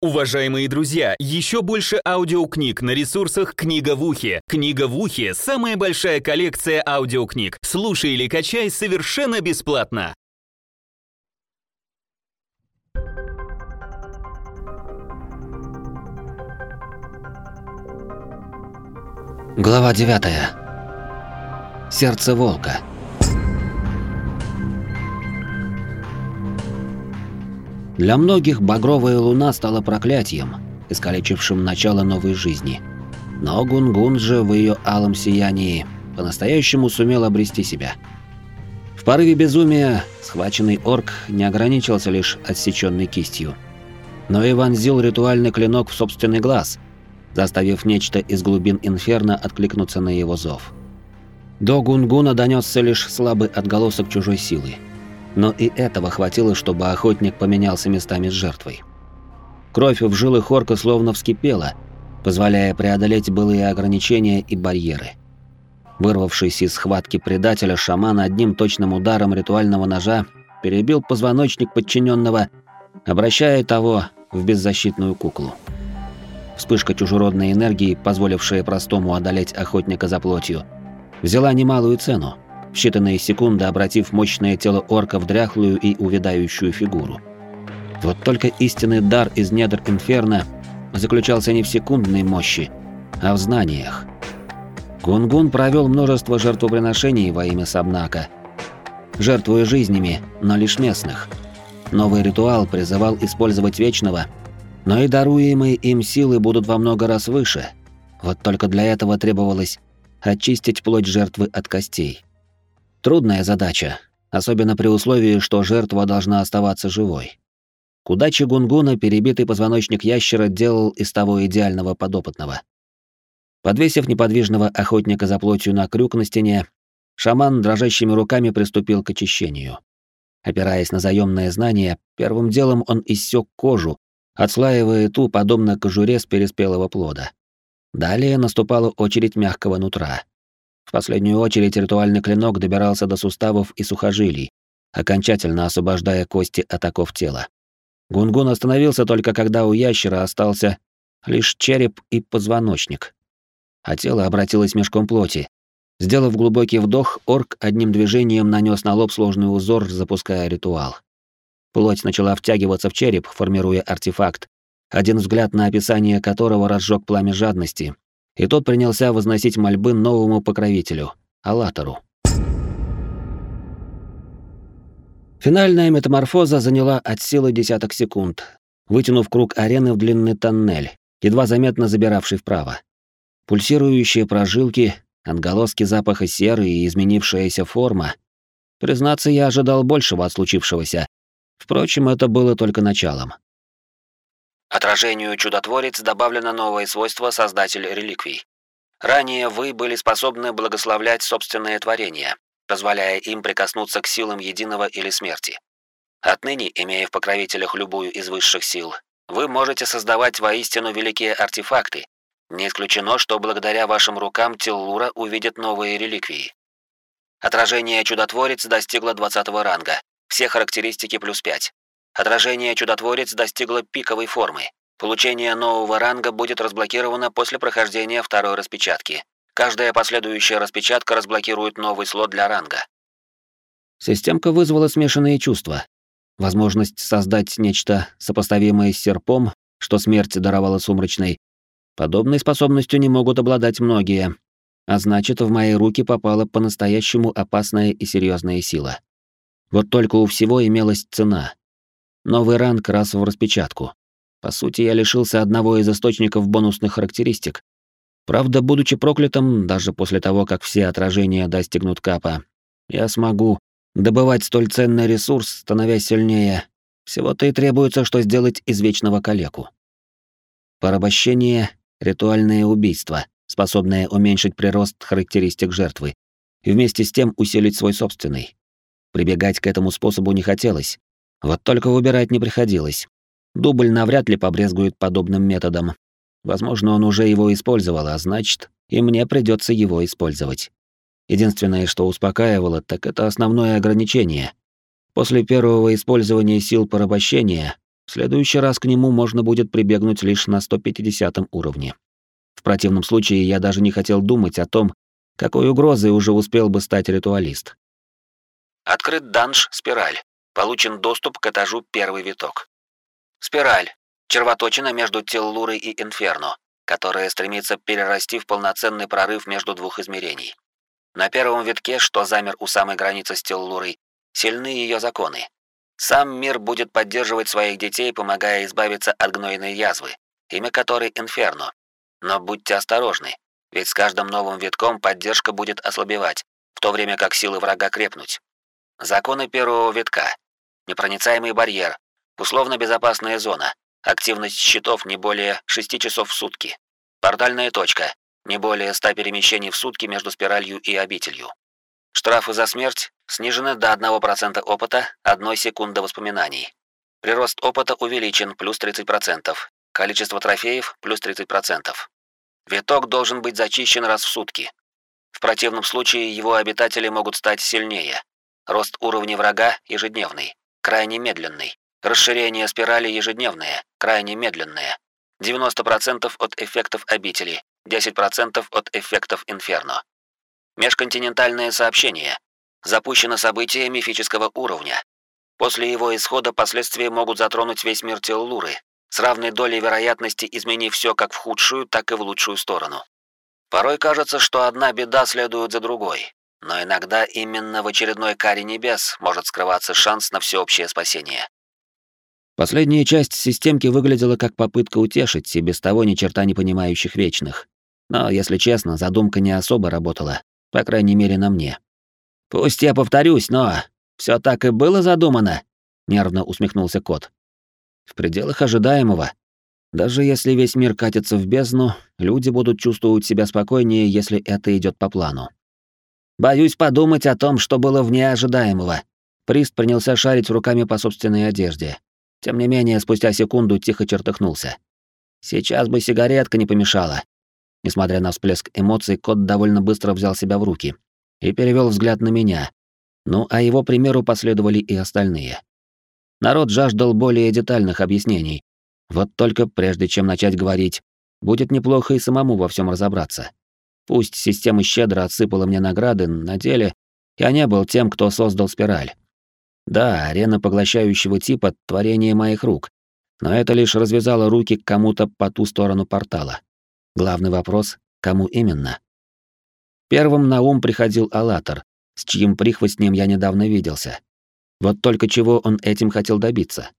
Уважаемые друзья, еще больше аудиокниг на ресурсах «Книга в ухе». «Книга в ухе» — самая большая коллекция аудиокниг. Слушай или качай совершенно бесплатно. Глава 9. Сердце волка. Для многих багровая луна стала проклятием, искалечившим начало новой жизни. Но Гунгун же в ее алом сиянии по-настоящему сумел обрести себя. В порыве безумия схваченный орк не ограничился лишь отсеченной кистью, но и вонзил ритуальный клинок в собственный глаз, заставив нечто из глубин инферно откликнуться на его зов. До Гунгуна донесся лишь слабый отголосок чужой силы – но и этого хватило, чтобы охотник поменялся местами с жертвой. Кровь в жилах орка словно вскипела, позволяя преодолеть былые ограничения и барьеры. Вырвавшись из схватки предателя, шаман одним точным ударом ритуального ножа перебил позвоночник подчиненного, обращая того в беззащитную куклу. Вспышка чужеродной энергии, позволившая простому одолеть охотника за плотью, взяла немалую цену – в считанные секунды обратив мощное тело орка в дряхлую и увядающую фигуру. Вот только истинный дар из недр Инферно заключался не в секундной мощи, а в знаниях. Гунгун провел множество жертвоприношений во имя Сабнака, жертвуя жизнями, но лишь местных. Новый ритуал призывал использовать Вечного, но и даруемые им силы будут во много раз выше. Вот только для этого требовалось очистить плоть жертвы от костей. Трудная задача, особенно при условии, что жертва должна оставаться живой. К удаче Гунгуна перебитый позвоночник ящера делал из того идеального подопытного. Подвесив неподвижного охотника за плотью на крюк на стене, шаман дрожащими руками приступил к очищению. Опираясь на заёмное знание, первым делом он иссек кожу, отслаивая ту подобно кожуре с переспелого плода. Далее наступала очередь мягкого нутра. В последнюю очередь ритуальный клинок добирался до суставов и сухожилий, окончательно освобождая кости от оков тела. Гунгун остановился только когда у ящера остался лишь череп и позвоночник. А тело обратилось мешком плоти. Сделав глубокий вдох, орк одним движением нанес на лоб сложный узор, запуская ритуал. Плоть начала втягиваться в череп, формируя артефакт, один взгляд на описание которого разжег пламя жадности, и тот принялся возносить мольбы новому покровителю — Аллатору. Финальная метаморфоза заняла от силы десяток секунд, вытянув круг арены в длинный тоннель, едва заметно забиравший вправо. Пульсирующие прожилки, отголоски запаха серы и изменившаяся форма. Признаться, я ожидал большего от случившегося. Впрочем, это было только началом. Отражению чудотворец добавлено новое свойство создатель реликвий. Ранее вы были способны благословлять собственные творения, позволяя им прикоснуться к силам единого или смерти. Отныне, имея в покровителях любую из высших сил, вы можете создавать воистину великие артефакты. Не исключено, что благодаря вашим рукам Теллура увидит новые реликвии. Отражение чудотворец достигло 20 ранга. Все характеристики плюс 5. Отражение чудотворец достигло пиковой формы. Получение нового ранга будет разблокировано после прохождения второй распечатки. Каждая последующая распечатка разблокирует новый слот для ранга. Системка вызвала смешанные чувства. Возможность создать нечто сопоставимое с серпом, что смерть даровала сумрачной. Подобной способностью не могут обладать многие. А значит, в мои руки попала по-настоящему опасная и серьезная сила. Вот только у всего имелась цена. Новый ранг раз в распечатку. По сути, я лишился одного из источников бонусных характеристик. Правда, будучи проклятым, даже после того, как все отражения достигнут капа, я смогу добывать столь ценный ресурс, становясь сильнее. Всего-то и требуется, что сделать из вечного калеку. Порабощение — ритуальное убийство, способное уменьшить прирост характеристик жертвы и вместе с тем усилить свой собственный. Прибегать к этому способу не хотелось, вот только выбирать не приходилось. Дубль навряд ли побрезгует подобным методом. Возможно, он уже его использовал, а значит, и мне придется его использовать. Единственное, что успокаивало, так это основное ограничение. После первого использования сил порабощения В следующий раз к нему можно будет прибегнуть лишь на 150 уровне. В противном случае я даже не хотел думать о том, какой угрозой уже успел бы стать ритуалист. Открыт данж «Спираль». Получен доступ к этажу «Первый виток». Спираль. Червоточина между Теллурой и Инферно, которая стремится перерасти в полноценный прорыв между двух измерений. На первом витке, что замер у самой границы с Теллурой, сильны ее законы. Сам мир будет поддерживать своих детей, помогая избавиться от гнойной язвы, имя которой Инферно. Но будьте осторожны, ведь с каждым новым витком поддержка будет ослабевать, в то время как силы врага крепнуть. Законы первого витка. Непроницаемый барьер, условно-безопасная зона, активность щитов не более 6 часов в сутки. Портальная точка, не более 100 перемещений в сутки между спиралью и обителью. Штрафы за смерть снижены до 1% опыта, 1 секунды воспоминаний. Прирост опыта увеличен плюс 30%, количество трофеев плюс 30%. Виток должен быть зачищен раз в сутки. В противном случае его обитатели могут стать сильнее. Рост уровня врага ежедневный, крайне медленный. Расширение спирали ежедневное, крайне медленное. 90% от эффектов обители, 10% от эффектов инферно. Межконтинентальное сообщение. Запущено событие мифического уровня. После его исхода последствия могут затронуть весь мир Теллуры, с равной долей вероятности изменив все как в худшую, так и в лучшую сторону. Порой кажется, что одна беда следует за другой, но иногда именно в очередной каре небес может скрываться шанс на всеобщее спасение. Последняя часть системки выглядела как попытка утешить и без того ни черта не понимающих вечных. Но, если честно, задумка не особо работала, по крайней мере, на мне. «Пусть я повторюсь, но все так и было задумано», — нервно усмехнулся кот. В пределах ожидаемого. Даже если весь мир катится в бездну, люди будут чувствовать себя спокойнее, если это идет по плану. Боюсь подумать о том, что было вне ожидаемого. Прист принялся шарить руками по собственной одежде. Тем не менее, спустя секунду тихо чертыхнулся. Сейчас бы сигаретка не помешала. Несмотря на всплеск эмоций, кот довольно быстро взял себя в руки и перевел взгляд на меня. Ну, а его примеру последовали и остальные. Народ жаждал более детальных объяснений. Вот только прежде чем начать говорить, будет неплохо и самому во всем разобраться. Пусть система щедро отсыпала мне награды, на деле я не был тем, кто создал спираль. Да, арена поглощающего типа — творение моих рук, но это лишь развязало руки к кому-то по ту сторону портала. Главный вопрос — кому именно? Первым на ум приходил Аллатор, с чьим прихвостнем я недавно виделся. Вот только чего он этим хотел добиться?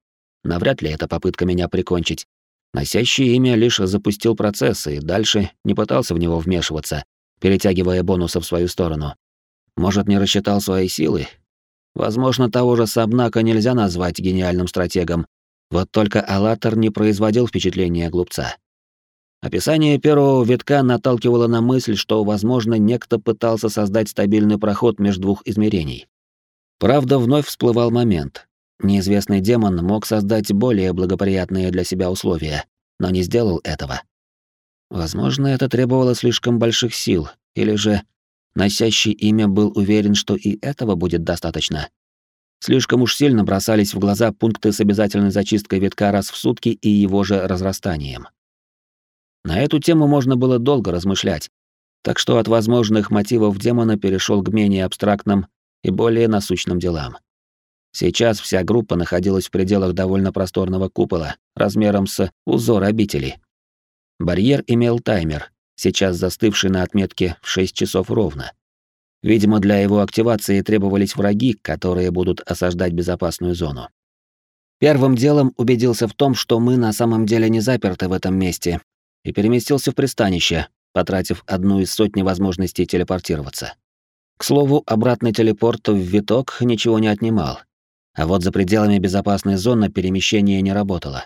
Навряд ли это попытка меня прикончить. Носящий имя лишь запустил процесс и дальше не пытался в него вмешиваться, перетягивая бонусы в свою сторону. Может, не рассчитал свои силы? Возможно, того же Сабнака нельзя назвать гениальным стратегом. Вот только Аллатор не производил впечатления глупца. Описание первого витка наталкивало на мысль, что, возможно, некто пытался создать стабильный проход между двух измерений. Правда, вновь всплывал момент. Неизвестный демон мог создать более благоприятные для себя условия, но не сделал этого. Возможно, это требовало слишком больших сил, или же носящий имя был уверен, что и этого будет достаточно. Слишком уж сильно бросались в глаза пункты с обязательной зачисткой витка раз в сутки и его же разрастанием. На эту тему можно было долго размышлять, так что от возможных мотивов демона перешел к менее абстрактным и более насущным делам. Сейчас вся группа находилась в пределах довольно просторного купола, размером с узор обители. Барьер имел таймер, сейчас застывший на отметке в 6 часов ровно. Видимо, для его активации требовались враги, которые будут осаждать безопасную зону. Первым делом убедился в том, что мы на самом деле не заперты в этом месте, и переместился в пристанище, потратив одну из сотни возможностей телепортироваться. К слову, обратный телепорт в виток ничего не отнимал. А вот за пределами безопасной зоны перемещение не работало.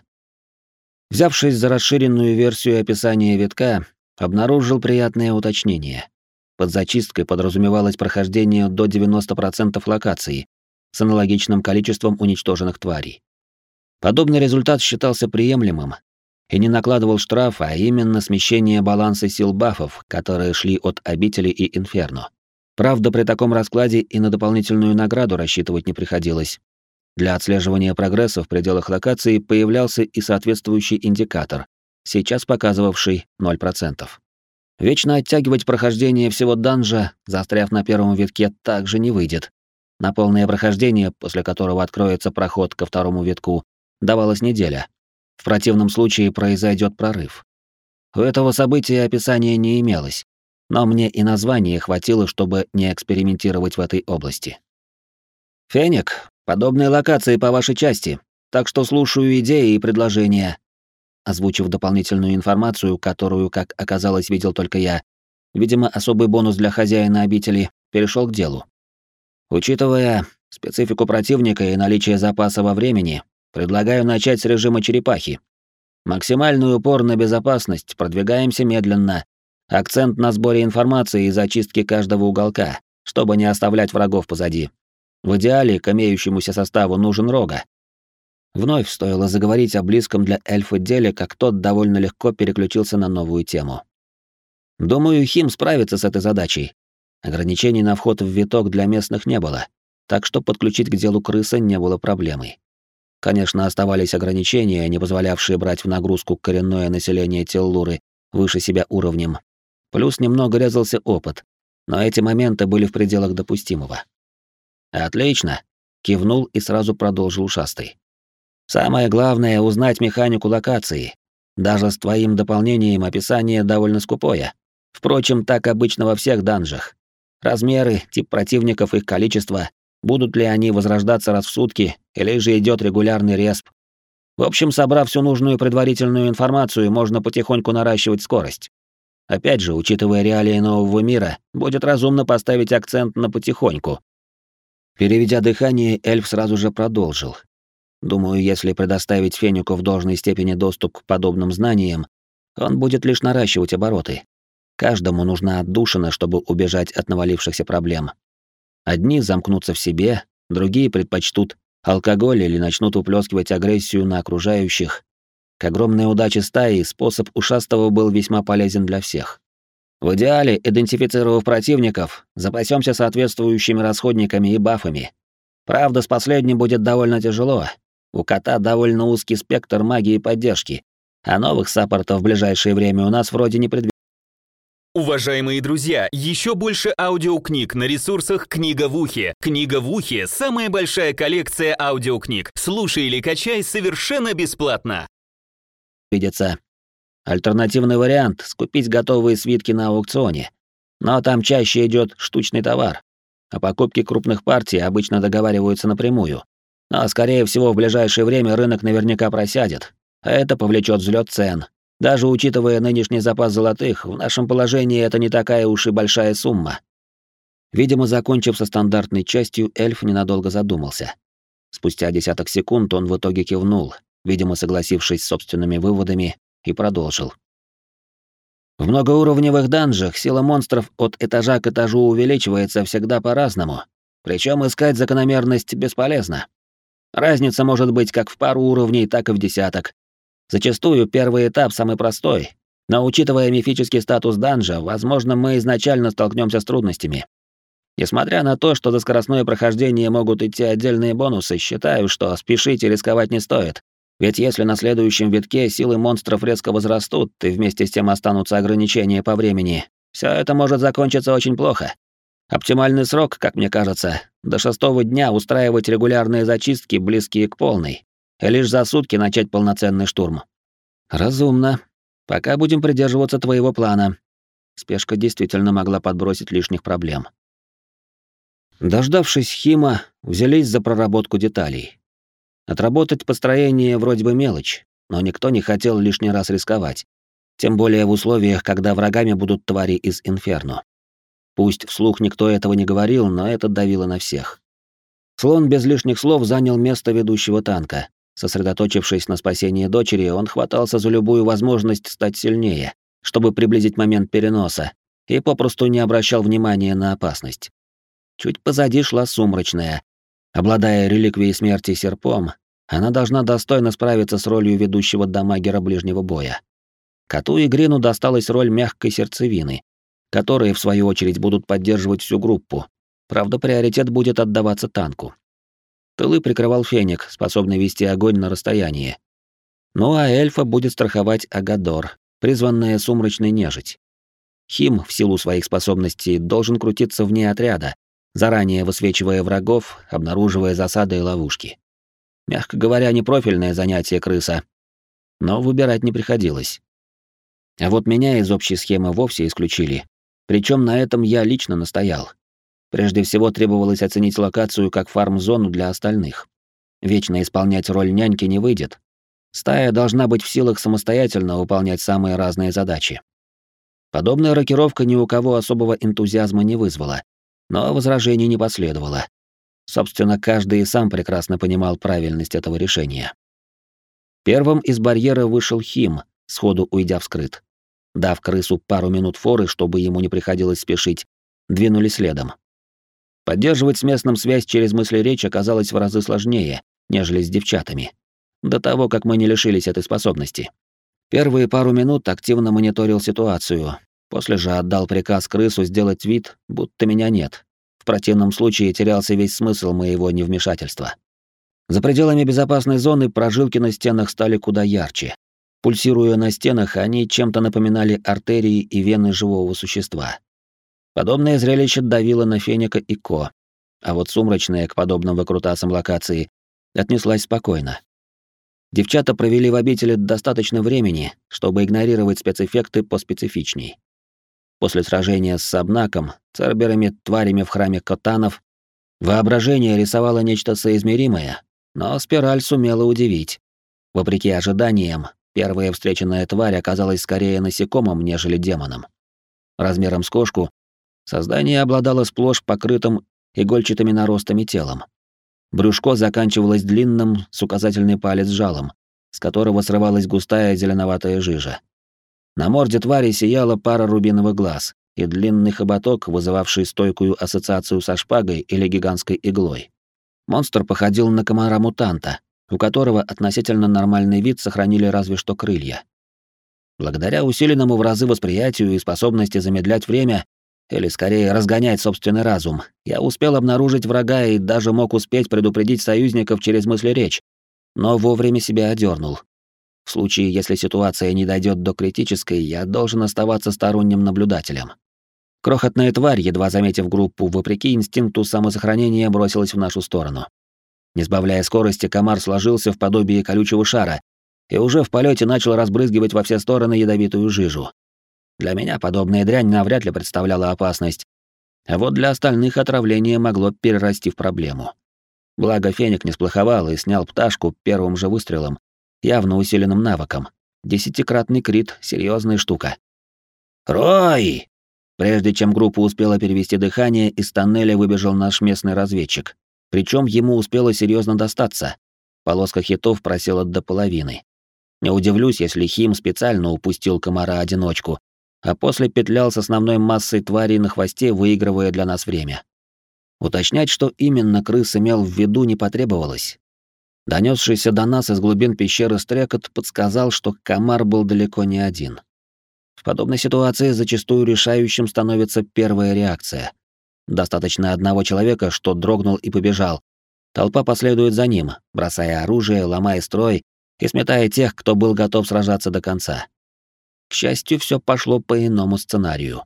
Взявшись за расширенную версию описания витка, обнаружил приятное уточнение. Под зачисткой подразумевалось прохождение до 90% локаций с аналогичным количеством уничтоженных тварей. Подобный результат считался приемлемым и не накладывал штраф, а именно смещение баланса сил бафов, которые шли от обители и инферно. Правда, при таком раскладе и на дополнительную награду рассчитывать не приходилось. Для отслеживания прогресса в пределах локации появлялся и соответствующий индикатор, сейчас показывавший 0%. Вечно оттягивать прохождение всего данжа, застряв на первом витке, также не выйдет. На полное прохождение, после которого откроется проход ко второму витку, давалась неделя. В противном случае произойдет прорыв. У этого события описания не имелось, но мне и названия хватило, чтобы не экспериментировать в этой области. «Феник, подобные локации по вашей части, так что слушаю идеи и предложения». Озвучив дополнительную информацию, которую, как оказалось, видел только я, видимо, особый бонус для хозяина обители, перешел к делу. Учитывая специфику противника и наличие запаса во времени, предлагаю начать с режима черепахи. Максимальный упор на безопасность, продвигаемся медленно. Акцент на сборе информации и зачистке каждого уголка, чтобы не оставлять врагов позади. В идеале к имеющемуся составу нужен рога. Вновь стоило заговорить о близком для эльфа деле, как тот довольно легко переключился на новую тему. Думаю, Хим справится с этой задачей. Ограничений на вход в виток для местных не было, так что подключить к делу крыса не было проблемой. Конечно, оставались ограничения, не позволявшие брать в нагрузку коренное население Теллуры выше себя уровнем. Плюс немного резался опыт, но эти моменты были в пределах допустимого. «Отлично!» — кивнул и сразу продолжил ушастый. «Самое главное — узнать механику локации. Даже с твоим дополнением описание довольно скупое. Впрочем, так обычно во всех данжах. Размеры, тип противников, их количество, будут ли они возрождаться раз в сутки, или же идет регулярный респ. В общем, собрав всю нужную предварительную информацию, можно потихоньку наращивать скорость. Опять же, учитывая реалии нового мира, будет разумно поставить акцент на потихоньку. Переведя дыхание, эльф сразу же продолжил. Думаю, если предоставить Фенику в должной степени доступ к подобным знаниям, он будет лишь наращивать обороты. Каждому нужна отдушина, чтобы убежать от навалившихся проблем. Одни замкнутся в себе, другие предпочтут алкоголь или начнут уплескивать агрессию на окружающих. К огромной удаче стаи способ ушастого был весьма полезен для всех. В идеале, идентифицировав противников, запасемся соответствующими расходниками и бафами. Правда, с последним будет довольно тяжело. У кота довольно узкий спектр магии поддержки, а новых саппортов в ближайшее время у нас вроде не предвидится. Уважаемые друзья, еще больше аудиокниг на ресурсах «Книга в ухе». «Книга в ухе» — самая большая коллекция аудиокниг. Слушай или качай совершенно бесплатно. Видится. Альтернативный вариант — скупить готовые свитки на аукционе. Но там чаще идет штучный товар. О покупке крупных партий обычно договариваются напрямую. Но, скорее всего, в ближайшее время рынок наверняка просядет, а это повлечет взлет цен, даже учитывая нынешний запас золотых, в нашем положении это не такая уж и большая сумма. Видимо, закончив со стандартной частью, эльф ненадолго задумался. Спустя десяток секунд он в итоге кивнул, видимо, согласившись с собственными выводами, и продолжил. В многоуровневых данжах сила монстров от этажа к этажу увеличивается всегда по-разному, причем искать закономерность бесполезно. Разница может быть как в пару уровней, так и в десяток, Зачастую первый этап самый простой, но учитывая мифический статус данжа, возможно, мы изначально столкнемся с трудностями. Несмотря на то, что за скоростное прохождение могут идти отдельные бонусы, считаю, что спешить и рисковать не стоит. Ведь если на следующем витке силы монстров резко возрастут и вместе с тем останутся ограничения по времени, все это может закончиться очень плохо. Оптимальный срок, как мне кажется, до шестого дня устраивать регулярные зачистки, близкие к полной и лишь за сутки начать полноценный штурм. Разумно. Пока будем придерживаться твоего плана. Спешка действительно могла подбросить лишних проблем. Дождавшись Хима, взялись за проработку деталей. Отработать построение вроде бы мелочь, но никто не хотел лишний раз рисковать. Тем более в условиях, когда врагами будут твари из Инферно. Пусть вслух никто этого не говорил, но это давило на всех. Слон без лишних слов занял место ведущего танка, Сосредоточившись на спасении дочери, он хватался за любую возможность стать сильнее, чтобы приблизить момент переноса, и попросту не обращал внимания на опасность. Чуть позади шла сумрачная. Обладая реликвией смерти серпом, она должна достойно справиться с ролью ведущего дамагера ближнего боя. Коту и Грину досталась роль мягкой сердцевины, которые, в свою очередь, будут поддерживать всю группу. Правда, приоритет будет отдаваться танку. Тылы прикрывал Феник, способный вести огонь на расстоянии. Ну а эльфа будет страховать Агадор, призванная сумрачной нежить. Хим, в силу своих способностей, должен крутиться вне отряда, заранее высвечивая врагов, обнаруживая засады и ловушки. Мягко говоря, непрофильное занятие крыса. Но выбирать не приходилось. А вот меня из общей схемы вовсе исключили. Причем на этом я лично настоял. Прежде всего требовалось оценить локацию как фарм-зону для остальных. Вечно исполнять роль няньки не выйдет. Стая должна быть в силах самостоятельно выполнять самые разные задачи. Подобная рокировка ни у кого особого энтузиазма не вызвала, но возражений не последовало. Собственно, каждый и сам прекрасно понимал правильность этого решения. Первым из барьера вышел Хим, сходу уйдя вскрыт. Дав крысу пару минут форы, чтобы ему не приходилось спешить, двинули следом. Поддерживать с местным связь через мысли речь оказалось в разы сложнее, нежели с девчатами. До того, как мы не лишились этой способности. Первые пару минут активно мониторил ситуацию, после же отдал приказ крысу сделать вид, будто меня нет. В противном случае терялся весь смысл моего невмешательства. За пределами безопасной зоны прожилки на стенах стали куда ярче. Пульсируя на стенах, они чем-то напоминали артерии и вены живого существа. Подобное зрелище давило на Феника и Ко, а вот сумрачная к подобным выкрутасам локации отнеслась спокойно. Девчата провели в обители достаточно времени, чтобы игнорировать спецэффекты поспецифичней. После сражения с Сабнаком, церберами, тварями в храме Котанов, воображение рисовало нечто соизмеримое, но спираль сумела удивить. Вопреки ожиданиям, Первая встреченная тварь оказалась скорее насекомым, нежели демоном. Размером с кошку, создание обладало сплошь покрытым игольчатыми наростами телом. Брюшко заканчивалось длинным с указательный палец жалом, с которого срывалась густая зеленоватая жижа. На морде твари сияла пара рубиновых глаз и длинный хоботок, вызывавший стойкую ассоциацию со шпагой или гигантской иглой. Монстр походил на комара-мутанта, у которого относительно нормальный вид сохранили разве что крылья. Благодаря усиленному в разы восприятию и способности замедлять время, или скорее разгонять собственный разум, я успел обнаружить врага и даже мог успеть предупредить союзников через мысли речь, но вовремя себя одернул. В случае, если ситуация не дойдет до критической, я должен оставаться сторонним наблюдателем. Крохотная тварь, едва заметив группу, вопреки инстинкту самосохранения, бросилась в нашу сторону. Не сбавляя скорости, комар сложился в подобие колючего шара и уже в полете начал разбрызгивать во все стороны ядовитую жижу. Для меня подобная дрянь навряд ли представляла опасность, а вот для остальных отравление могло перерасти в проблему. Благо Феник не сплоховал и снял пташку первым же выстрелом, явно усиленным навыком. Десятикратный крит — серьезная штука. «Рой!» Прежде чем группа успела перевести дыхание, из тоннеля выбежал наш местный разведчик. Причем ему успело серьезно достаться. Полоска хитов просела до половины. Не удивлюсь, если Хим специально упустил комара-одиночку, а после петлял с основной массой тварей на хвосте, выигрывая для нас время. Уточнять, что именно крыс имел в виду, не потребовалось. Донесшийся до нас из глубин пещеры стрекот подсказал, что комар был далеко не один. В подобной ситуации зачастую решающим становится первая реакция — Достаточно одного человека, что дрогнул и побежал. Толпа последует за ним, бросая оружие, ломая строй и сметая тех, кто был готов сражаться до конца. К счастью, все пошло по иному сценарию.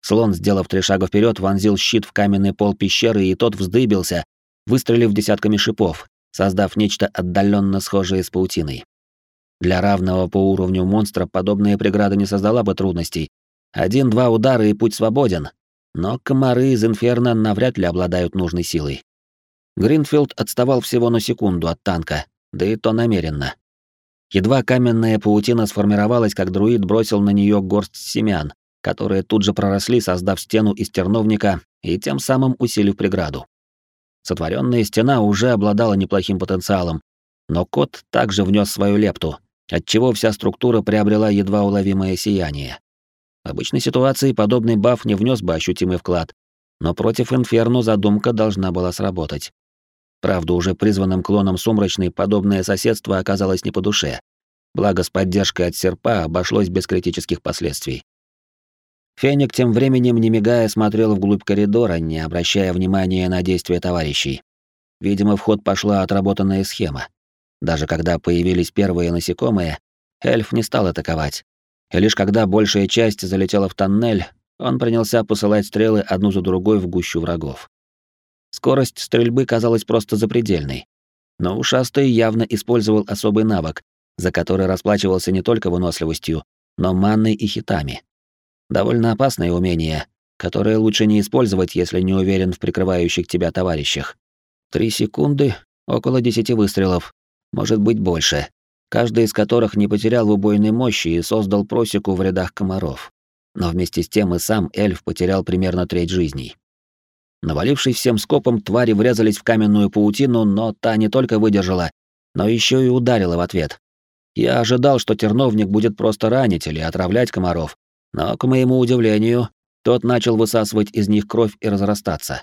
Слон, сделав три шага вперед, вонзил щит в каменный пол пещеры, и тот вздыбился, выстрелив десятками шипов, создав нечто отдаленно схожее с паутиной. Для равного по уровню монстра подобная преграда не создала бы трудностей. Один-два удара и путь свободен, но комары из Инферно навряд ли обладают нужной силой. Гринфилд отставал всего на секунду от танка, да и то намеренно. Едва каменная паутина сформировалась, как друид бросил на нее горсть семян, которые тут же проросли, создав стену из терновника и тем самым усилив преграду. Сотворенная стена уже обладала неплохим потенциалом, но кот также внес свою лепту, отчего вся структура приобрела едва уловимое сияние. В обычной ситуации подобный баф не внес бы ощутимый вклад, но против Инферно задумка должна была сработать. Правда, уже призванным клоном Сумрачной подобное соседство оказалось не по душе. Благо, с поддержкой от серпа обошлось без критических последствий. Феник тем временем, не мигая, смотрел вглубь коридора, не обращая внимания на действия товарищей. Видимо, в ход пошла отработанная схема. Даже когда появились первые насекомые, эльф не стал атаковать. И лишь когда большая часть залетела в тоннель, он принялся посылать стрелы одну за другой в гущу врагов. Скорость стрельбы казалась просто запредельной. Но ушастый явно использовал особый навык, за который расплачивался не только выносливостью, но манной и хитами. Довольно опасное умение, которое лучше не использовать, если не уверен в прикрывающих тебя товарищах. Три секунды, около десяти выстрелов, может быть больше, каждый из которых не потерял убойной мощи и создал просеку в рядах комаров. Но вместе с тем и сам эльф потерял примерно треть жизней. Навалившись всем скопом, твари врезались в каменную паутину, но та не только выдержала, но еще и ударила в ответ. Я ожидал, что терновник будет просто ранить или отравлять комаров, но, к моему удивлению, тот начал высасывать из них кровь и разрастаться.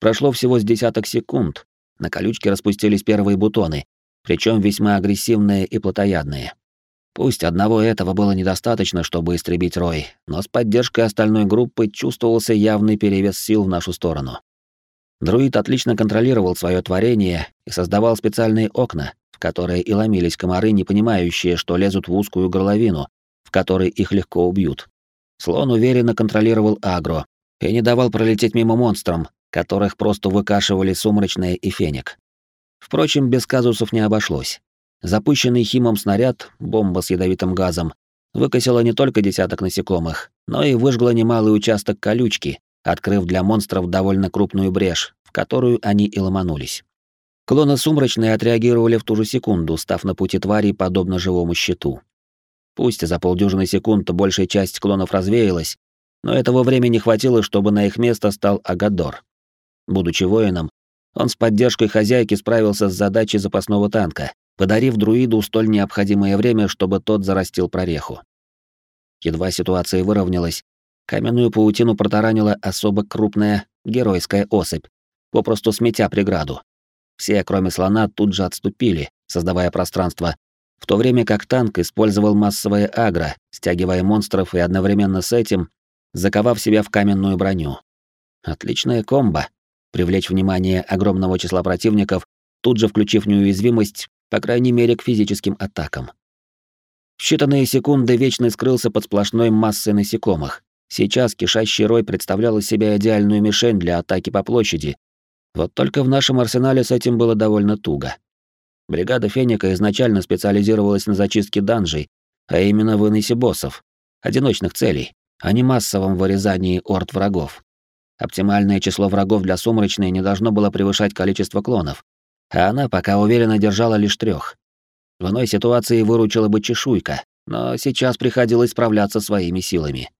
Прошло всего с десяток секунд. На колючке распустились первые бутоны, причем весьма агрессивные и плотоядные. Пусть одного этого было недостаточно, чтобы истребить Рой, но с поддержкой остальной группы чувствовался явный перевес сил в нашу сторону. Друид отлично контролировал свое творение и создавал специальные окна, в которые и ломились комары, не понимающие, что лезут в узкую горловину, в которой их легко убьют. Слон уверенно контролировал агро и не давал пролететь мимо монстрам, которых просто выкашивали сумрачные и феник. Впрочем, без казусов не обошлось. Запущенный химом снаряд, бомба с ядовитым газом, выкосила не только десяток насекомых, но и выжгла немалый участок колючки, открыв для монстров довольно крупную брешь, в которую они и ломанулись. Клоны сумрачные отреагировали в ту же секунду, став на пути тварей подобно живому щиту. Пусть за полдюжины секунд большая часть клонов развеялась, но этого времени хватило, чтобы на их место стал Агадор. Будучи воином, он с поддержкой хозяйки справился с задачей запасного танка, подарив друиду столь необходимое время, чтобы тот зарастил прореху. Едва ситуация выровнялась, каменную паутину протаранила особо крупная геройская особь, попросту сметя преграду. Все, кроме слона, тут же отступили, создавая пространство, в то время как танк использовал массовое агро, стягивая монстров и одновременно с этим заковав себя в каменную броню. Отличная комбо, привлечь внимание огромного числа противников, тут же включив неуязвимость, по крайней мере, к физическим атакам. В считанные секунды Вечный скрылся под сплошной массой насекомых. Сейчас кишащий рой представлял из себя идеальную мишень для атаки по площади. Вот только в нашем арсенале с этим было довольно туго. Бригада Феника изначально специализировалась на зачистке данжей, а именно выносе боссов, одиночных целей, а не массовом вырезании орд врагов. Оптимальное число врагов для сумрачной не должно было превышать количество клонов, а она пока уверенно держала лишь трех. В иной ситуации выручила бы чешуйка, но сейчас приходилось справляться своими силами.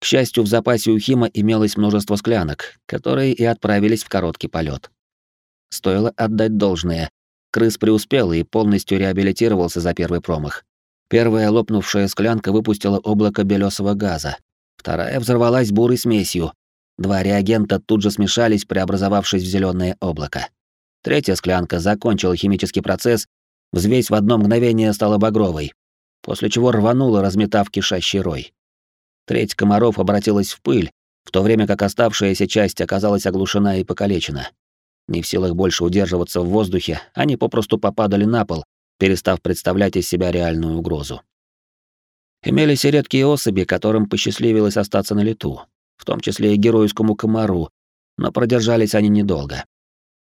К счастью, в запасе у Хима имелось множество склянок, которые и отправились в короткий полет. Стоило отдать должное. Крыс преуспел и полностью реабилитировался за первый промах. Первая лопнувшая склянка выпустила облако белесого газа. Вторая взорвалась бурой смесью, Два реагента тут же смешались, преобразовавшись в зеленое облако. Третья склянка закончила химический процесс, взвесь в одно мгновение стала багровой, после чего рванула, разметав кишащий рой. Треть комаров обратилась в пыль, в то время как оставшаяся часть оказалась оглушена и покалечена. Не в силах больше удерживаться в воздухе, они попросту попадали на пол, перестав представлять из себя реальную угрозу. Имелись редкие особи, которым посчастливилось остаться на лету в том числе и геройскому комару, но продержались они недолго.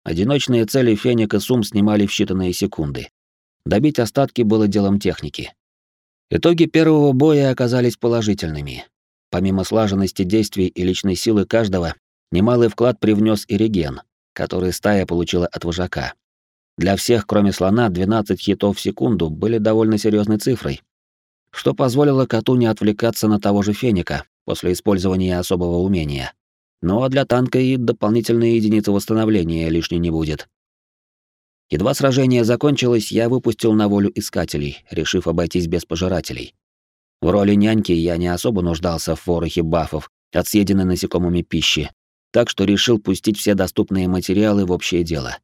Одиночные цели Феник Сум снимали в считанные секунды. Добить остатки было делом техники. Итоги первого боя оказались положительными. Помимо слаженности действий и личной силы каждого, немалый вклад привнес и реген, который стая получила от вожака. Для всех, кроме слона, 12 хитов в секунду были довольно серьезной цифрой, что позволило коту не отвлекаться на того же Феника, после использования особого умения. Ну а для танка и дополнительные единицы восстановления лишней не будет. Едва сражение закончилось, я выпустил на волю искателей, решив обойтись без пожирателей. В роли няньки я не особо нуждался в ворохе бафов от съеденной насекомыми пищи, так что решил пустить все доступные материалы в общее дело.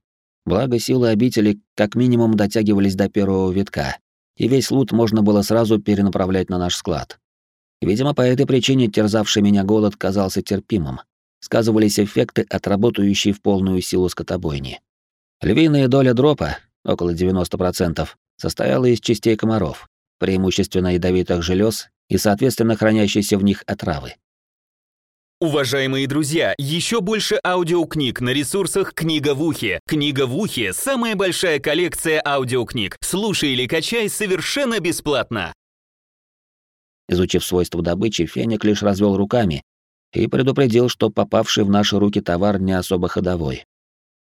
Благо силы обители как минимум дотягивались до первого витка, и весь лут можно было сразу перенаправлять на наш склад. Видимо, по этой причине терзавший меня голод казался терпимым. Сказывались эффекты от работающей в полную силу скотобойни. Львиная доля дропа, около 90%, состояла из частей комаров, преимущественно ядовитых желез и, соответственно, хранящейся в них отравы. Уважаемые друзья, еще больше аудиокниг на ресурсах «Книга в ухе». «Книга в ухе» — самая большая коллекция аудиокниг. Слушай или качай совершенно бесплатно. Изучив свойства добычи, Феник лишь развел руками и предупредил, что попавший в наши руки товар не особо ходовой.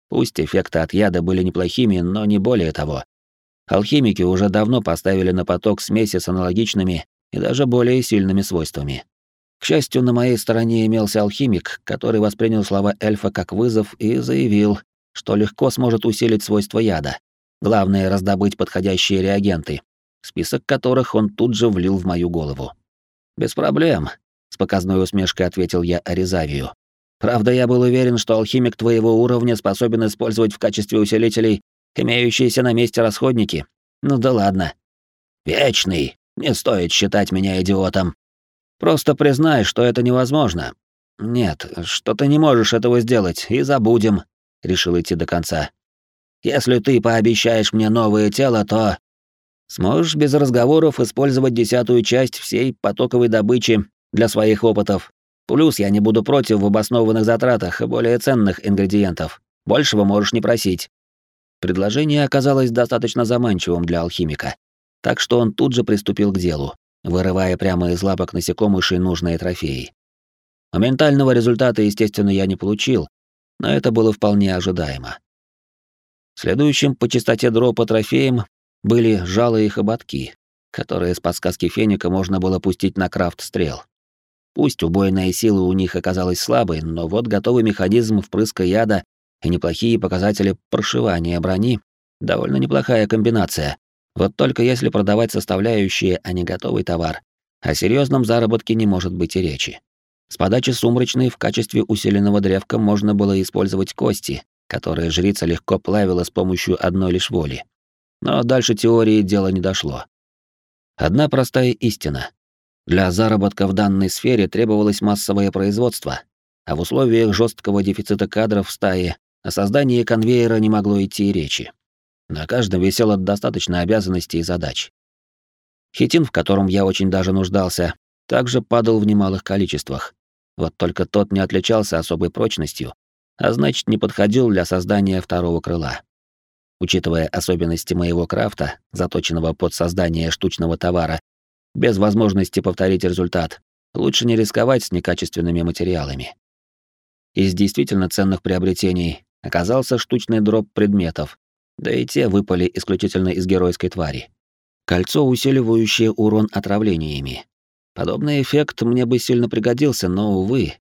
Пусть эффекты от яда были неплохими, но не более того. Алхимики уже давно поставили на поток смеси с аналогичными и даже более сильными свойствами. К счастью, на моей стороне имелся алхимик, который воспринял слова эльфа как вызов и заявил, что легко сможет усилить свойства яда. Главное — раздобыть подходящие реагенты, список которых он тут же влил в мою голову. «Без проблем», — с показной усмешкой ответил я Аризавию. «Правда, я был уверен, что алхимик твоего уровня способен использовать в качестве усилителей имеющиеся на месте расходники. Ну да ладно. Вечный, не стоит считать меня идиотом», Просто признай, что это невозможно. Нет, что ты не можешь этого сделать, и забудем, решил идти до конца. Если ты пообещаешь мне новое тело, то сможешь без разговоров использовать десятую часть всей потоковой добычи для своих опытов. Плюс я не буду против в обоснованных затратах и более ценных ингредиентов. Большего можешь не просить. Предложение оказалось достаточно заманчивым для алхимика, так что он тут же приступил к делу вырывая прямо из лапок насекомышей нужные трофеи. Моментального результата, естественно, я не получил, но это было вполне ожидаемо. Следующим по частоте дропа трофеем были жало и хоботки, которые с подсказки феника можно было пустить на крафт стрел. Пусть убойная сила у них оказалась слабой, но вот готовый механизм впрыска яда и неплохие показатели прошивания брони — довольно неплохая комбинация, вот только если продавать составляющие, а не готовый товар, о серьезном заработке не может быть и речи. С подачи сумрачной в качестве усиленного древка можно было использовать кости, которые жрица легко плавила с помощью одной лишь воли. Но дальше теории дело не дошло. Одна простая истина. Для заработка в данной сфере требовалось массовое производство, а в условиях жесткого дефицита кадров в стае о создании конвейера не могло идти и речи. На каждом висело достаточно обязанностей и задач. Хитин, в котором я очень даже нуждался, также падал в немалых количествах. Вот только тот не отличался особой прочностью, а значит, не подходил для создания второго крыла. Учитывая особенности моего крафта, заточенного под создание штучного товара, без возможности повторить результат, лучше не рисковать с некачественными материалами. Из действительно ценных приобретений оказался штучный дроп предметов, да и те выпали исключительно из геройской твари. Кольцо, усиливающее урон отравлениями. Подобный эффект мне бы сильно пригодился, но, увы,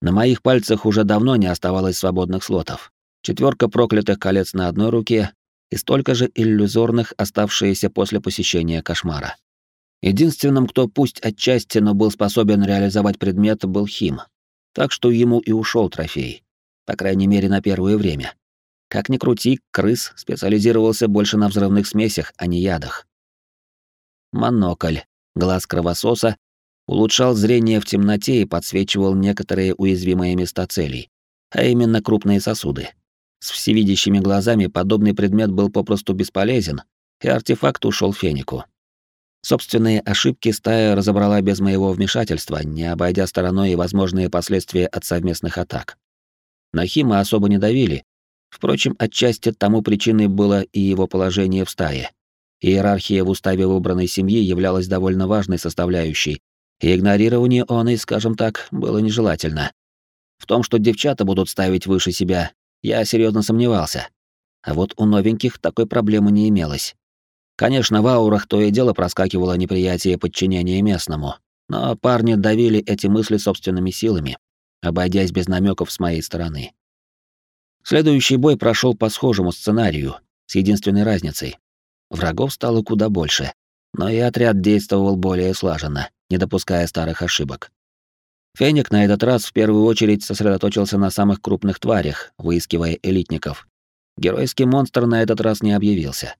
на моих пальцах уже давно не оставалось свободных слотов. Четверка проклятых колец на одной руке и столько же иллюзорных, оставшиеся после посещения кошмара. Единственным, кто пусть отчасти, но был способен реализовать предмет, был Хим. Так что ему и ушел трофей. По крайней мере, на первое время. Как ни крути, крыс специализировался больше на взрывных смесях, а не ядах. Монокль, глаз кровососа, улучшал зрение в темноте и подсвечивал некоторые уязвимые места целей, а именно крупные сосуды. С всевидящими глазами подобный предмет был попросту бесполезен, и артефакт ушел фенику. Собственные ошибки стая разобрала без моего вмешательства, не обойдя стороной возможные последствия от совместных атак. На Хима особо не давили, Впрочем, отчасти тому причиной было и его положение в стае. Иерархия в уставе выбранной семьи являлась довольно важной составляющей, и игнорирование он и, скажем так, было нежелательно. В том, что девчата будут ставить выше себя, я серьезно сомневался. А вот у новеньких такой проблемы не имелось. Конечно, в аурах то и дело проскакивало неприятие подчинения местному, но парни давили эти мысли собственными силами, обойдясь без намеков с моей стороны. Следующий бой прошел по схожему сценарию, с единственной разницей. Врагов стало куда больше, но и отряд действовал более слаженно, не допуская старых ошибок. Феник на этот раз в первую очередь сосредоточился на самых крупных тварях, выискивая элитников. Геройский монстр на этот раз не объявился.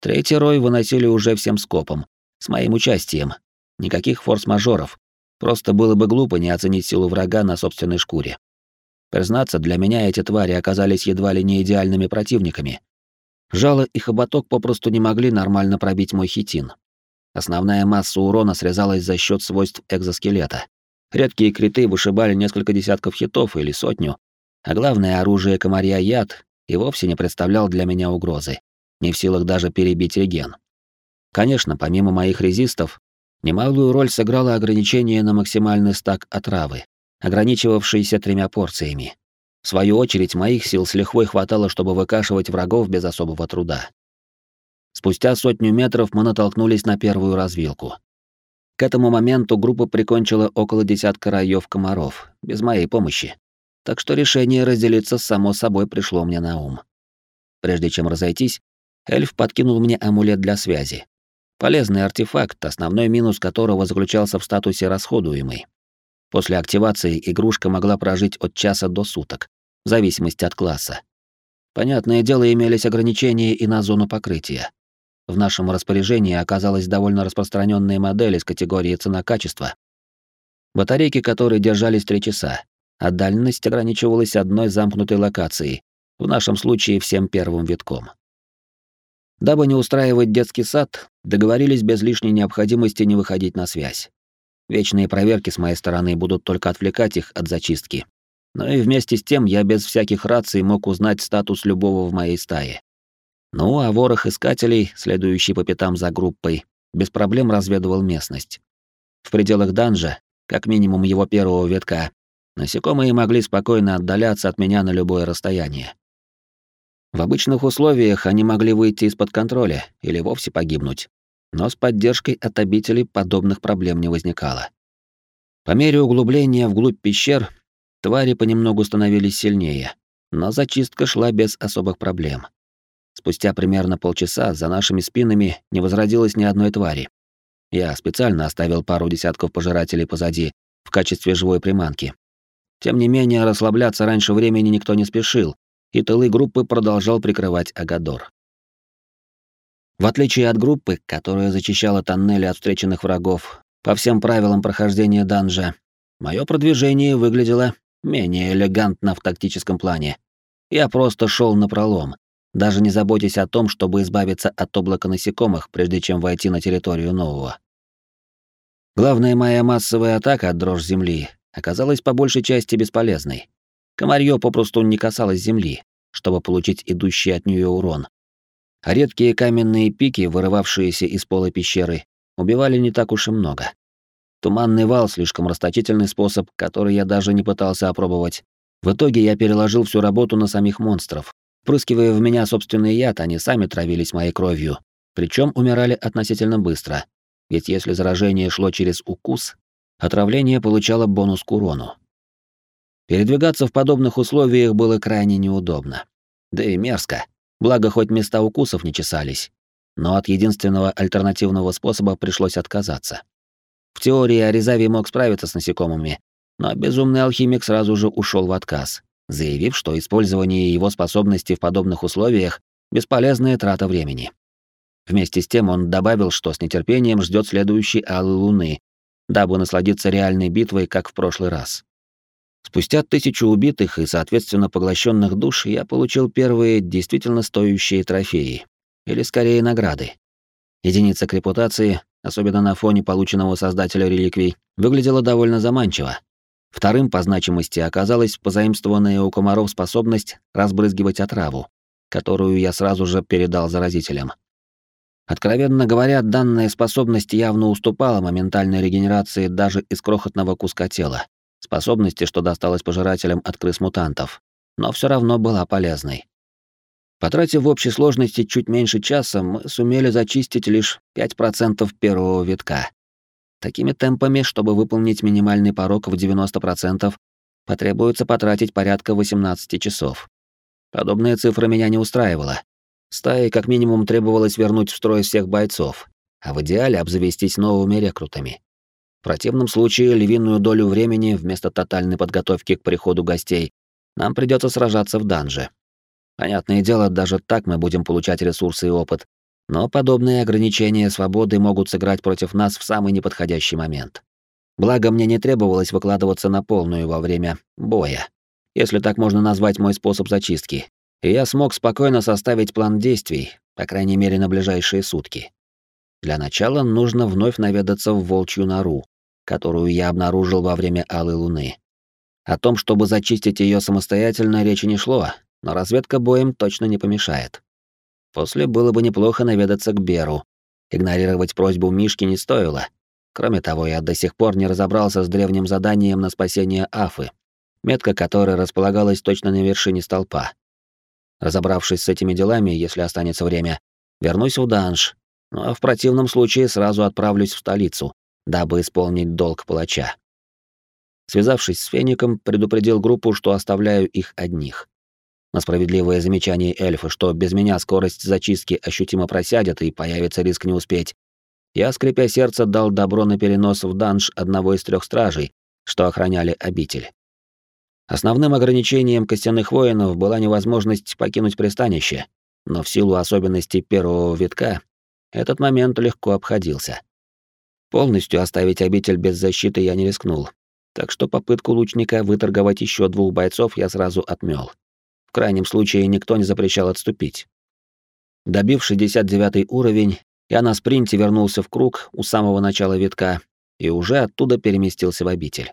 Третий рой выносили уже всем скопом, с моим участием. Никаких форс-мажоров. Просто было бы глупо не оценить силу врага на собственной шкуре. Признаться, для меня эти твари оказались едва ли не идеальными противниками. Жало и хоботок попросту не могли нормально пробить мой хитин. Основная масса урона срезалась за счет свойств экзоскелета. Редкие криты вышибали несколько десятков хитов или сотню, а главное оружие комарья яд и вовсе не представлял для меня угрозы, не в силах даже перебить реген. Конечно, помимо моих резистов, немалую роль сыграло ограничение на максимальный стак отравы, ограничивавшийся тремя порциями. В свою очередь, моих сил с лихвой хватало, чтобы выкашивать врагов без особого труда. Спустя сотню метров мы натолкнулись на первую развилку. К этому моменту группа прикончила около десятка раев комаров, без моей помощи. Так что решение разделиться само собой пришло мне на ум. Прежде чем разойтись, эльф подкинул мне амулет для связи. Полезный артефакт, основной минус которого заключался в статусе расходуемый. После активации игрушка могла прожить от часа до суток, в зависимости от класса. Понятное дело, имелись ограничения и на зону покрытия. В нашем распоряжении оказалась довольно распространенная модель из категории цена-качество. Батарейки, которые держались 3 часа, а дальность ограничивалась одной замкнутой локацией, в нашем случае всем первым витком. Дабы не устраивать детский сад, договорились без лишней необходимости не выходить на связь. Вечные проверки с моей стороны будут только отвлекать их от зачистки. Но и вместе с тем я без всяких раций мог узнать статус любого в моей стае. Ну, а ворох искателей, следующий по пятам за группой, без проблем разведывал местность. В пределах данжа, как минимум его первого ветка, насекомые могли спокойно отдаляться от меня на любое расстояние. В обычных условиях они могли выйти из-под контроля или вовсе погибнуть, но с поддержкой от обителей подобных проблем не возникало. По мере углубления вглубь пещер твари понемногу становились сильнее, но зачистка шла без особых проблем. Спустя примерно полчаса за нашими спинами не возродилось ни одной твари. Я специально оставил пару десятков пожирателей позади в качестве живой приманки. Тем не менее, расслабляться раньше времени никто не спешил, и тылы группы продолжал прикрывать Агадор. В отличие от группы, которая зачищала тоннели от встреченных врагов по всем правилам прохождения данжа, мое продвижение выглядело менее элегантно в тактическом плане. Я просто шел на пролом, даже не заботясь о том, чтобы избавиться от облака насекомых, прежде чем войти на территорию нового. Главная моя массовая атака от дрожь земли оказалась по большей части бесполезной. Комарье попросту не касалось земли, чтобы получить идущий от нее урон. А редкие каменные пики, вырывавшиеся из пола пещеры, убивали не так уж и много. Туманный вал — слишком расточительный способ, который я даже не пытался опробовать. В итоге я переложил всю работу на самих монстров. Впрыскивая в меня собственный яд, они сами травились моей кровью, причем умирали относительно быстро. Ведь если заражение шло через укус, отравление получало бонус к урону. Передвигаться в подобных условиях было крайне неудобно. Да и мерзко. Благо, хоть места укусов не чесались. Но от единственного альтернативного способа пришлось отказаться. В теории Аризави мог справиться с насекомыми, но безумный алхимик сразу же ушел в отказ, заявив, что использование его способностей в подобных условиях — бесполезная трата времени. Вместе с тем он добавил, что с нетерпением ждет следующей Алой Луны, дабы насладиться реальной битвой, как в прошлый раз. Спустя тысячу убитых и, соответственно, поглощенных душ я получил первые действительно стоящие трофеи, или скорее награды. Единица к репутации, особенно на фоне полученного создателя реликвий, выглядела довольно заманчиво. Вторым по значимости оказалась позаимствованная у комаров способность разбрызгивать отраву, которую я сразу же передал заразителям. Откровенно говоря, данная способность явно уступала моментальной регенерации даже из крохотного куска тела способности, что досталось пожирателям от крыс-мутантов, но все равно была полезной. Потратив в общей сложности чуть меньше часа, мы сумели зачистить лишь 5% первого витка. Такими темпами, чтобы выполнить минимальный порог в 90%, потребуется потратить порядка 18 часов. Подобная цифра меня не устраивала. Стае как минимум требовалось вернуть в строй всех бойцов, а в идеале обзавестись новыми рекрутами. В противном случае львиную долю времени вместо тотальной подготовки к приходу гостей нам придется сражаться в данже. Понятное дело, даже так мы будем получать ресурсы и опыт, но подобные ограничения свободы могут сыграть против нас в самый неподходящий момент. Благо, мне не требовалось выкладываться на полную во время боя. если так можно назвать мой способ зачистки, и я смог спокойно составить план действий, по крайней мере на ближайшие сутки. Для начала нужно вновь наведаться в волчью нору, которую я обнаружил во время Алой Луны. О том, чтобы зачистить ее самостоятельно, речи не шло, но разведка боем точно не помешает. После было бы неплохо наведаться к Беру. Игнорировать просьбу Мишки не стоило. Кроме того, я до сих пор не разобрался с древним заданием на спасение Афы, метка которой располагалась точно на вершине столпа. Разобравшись с этими делами, если останется время, вернусь в Данж, но в противном случае сразу отправлюсь в столицу, дабы исполнить долг палача. Связавшись с Феником, предупредил группу, что оставляю их одних. На справедливое замечание эльфа, что без меня скорость зачистки ощутимо просядет и появится риск не успеть, я, скрипя сердце, дал добро на перенос в данж одного из трех стражей, что охраняли обитель. Основным ограничением костяных воинов была невозможность покинуть пристанище, но в силу особенностей первого витка этот момент легко обходился. Полностью оставить обитель без защиты я не рискнул, так что попытку лучника выторговать еще двух бойцов я сразу отмел. В крайнем случае никто не запрещал отступить. Добив 69 уровень, я на спринте вернулся в круг у самого начала витка и уже оттуда переместился в обитель.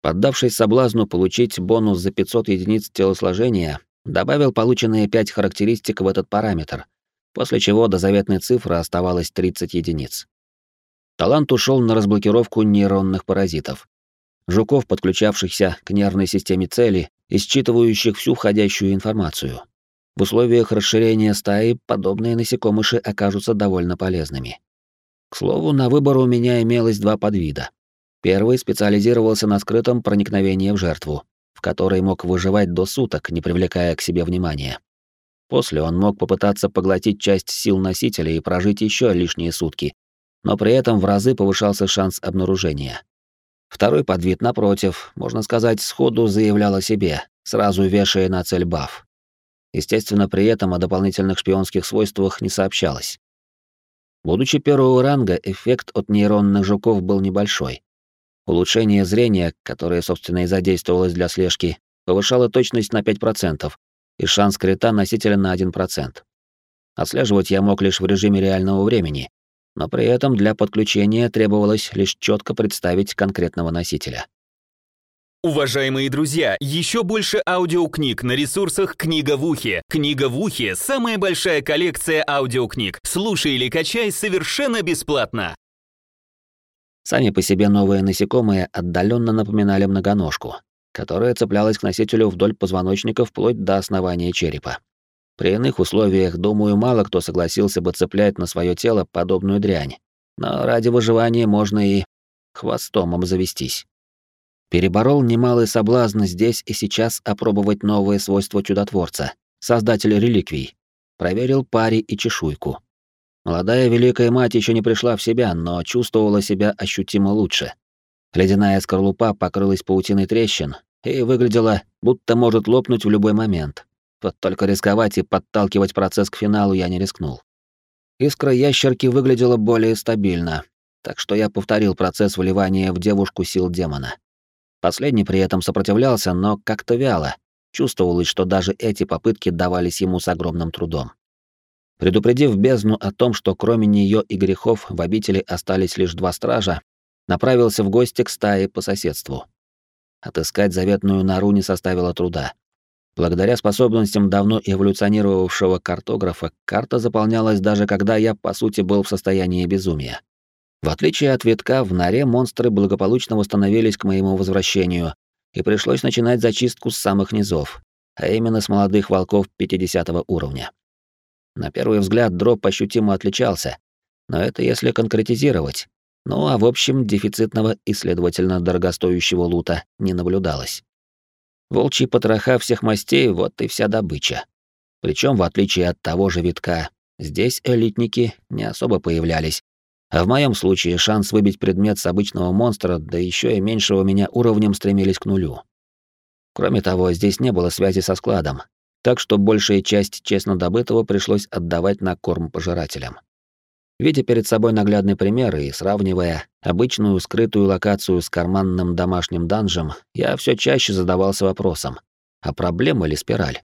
Поддавшись соблазну получить бонус за 500 единиц телосложения, добавил полученные 5 характеристик в этот параметр, после чего до заветной цифры оставалось 30 единиц. Талант ушел на разблокировку нейронных паразитов. Жуков, подключавшихся к нервной системе цели и считывающих всю входящую информацию. В условиях расширения стаи подобные насекомыши окажутся довольно полезными. К слову, на выбор у меня имелось два подвида. Первый специализировался на скрытом проникновении в жертву, в которой мог выживать до суток, не привлекая к себе внимания. После он мог попытаться поглотить часть сил носителя и прожить еще лишние сутки, но при этом в разы повышался шанс обнаружения. Второй подвид, напротив, можно сказать, сходу заявлял о себе, сразу вешая на цель баф. Естественно, при этом о дополнительных шпионских свойствах не сообщалось. Будучи первого ранга, эффект от нейронных жуков был небольшой. Улучшение зрения, которое, собственно, и задействовалось для слежки, повышало точность на 5% и шанс крита носителя на 1%. Отслеживать я мог лишь в режиме реального времени, но при этом для подключения требовалось лишь четко представить конкретного носителя. Уважаемые друзья, еще больше аудиокниг на ресурсах «Книга в ухе». «Книга в ухе» — самая большая коллекция аудиокниг. Слушай или качай совершенно бесплатно. Сами по себе новые насекомые отдаленно напоминали многоножку, которая цеплялась к носителю вдоль позвоночника вплоть до основания черепа. При иных условиях, думаю, мало кто согласился бы цеплять на свое тело подобную дрянь, но ради выживания можно и хвостом обзавестись. Переборол немалый соблазн здесь и сейчас опробовать новые свойства чудотворца, создателя реликвий. Проверил пари и чешуйку. Молодая Великая Мать еще не пришла в себя, но чувствовала себя ощутимо лучше. Ледяная скорлупа покрылась паутиной трещин и выглядела, будто может лопнуть в любой момент. Вот только рисковать и подталкивать процесс к финалу я не рискнул. Искра ящерки выглядела более стабильно, так что я повторил процесс вливания в девушку сил демона. Последний при этом сопротивлялся, но как-то вяло. Чувствовалось, что даже эти попытки давались ему с огромным трудом. Предупредив бездну о том, что кроме нее и грехов в обители остались лишь два стража, направился в гости к стае по соседству. Отыскать заветную нору не составило труда. Благодаря способностям давно эволюционировавшего картографа, карта заполнялась даже когда я, по сути, был в состоянии безумия. В отличие от витка, в норе монстры благополучно восстановились к моему возвращению, и пришлось начинать зачистку с самых низов, а именно с молодых волков 50 уровня. На первый взгляд дроп ощутимо отличался, но это если конкретизировать. Ну а в общем, дефицитного и, следовательно, дорогостоящего лута не наблюдалось. Волчьи потроха всех мастей — вот и вся добыча. Причем, в отличие от того же витка, здесь элитники не особо появлялись, а в моем случае шанс выбить предмет с обычного монстра, да еще и меньшего меня уровнем стремились к нулю. Кроме того, здесь не было связи со складом, так что большая часть честно добытого пришлось отдавать на корм пожирателям. Видя перед собой наглядный пример и сравнивая обычную скрытую локацию с карманным домашним данжем, я все чаще задавался вопросом, а проблема ли спираль?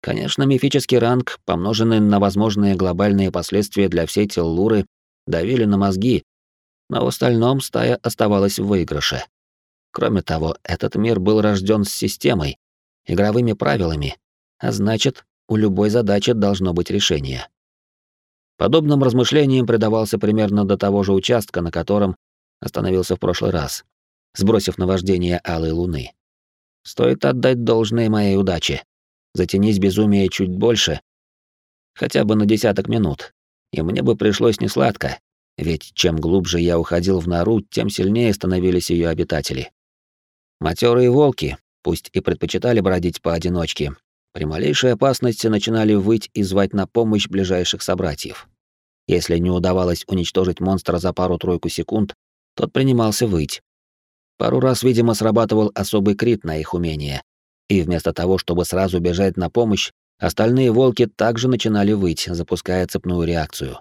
Конечно, мифический ранг, помноженный на возможные глобальные последствия для всей Теллуры, давили на мозги, но в остальном стая оставалась в выигрыше. Кроме того, этот мир был рожден с системой, игровыми правилами, а значит, у любой задачи должно быть решение. Подобным размышлениям предавался примерно до того же участка, на котором остановился в прошлый раз, сбросив наваждение алой луны. Стоит отдать должное моей удаче. Затянись безумие чуть больше, хотя бы на десяток минут, и мне бы пришлось несладко, ведь чем глубже я уходил в нору, тем сильнее становились ее обитатели. Матерые волки, пусть и предпочитали бродить поодиночке, при малейшей опасности начинали выть и звать на помощь ближайших собратьев. Если не удавалось уничтожить монстра за пару-тройку секунд, тот принимался выть. Пару раз, видимо, срабатывал особый крит на их умение, и вместо того, чтобы сразу бежать на помощь, остальные волки также начинали выть, запуская цепную реакцию.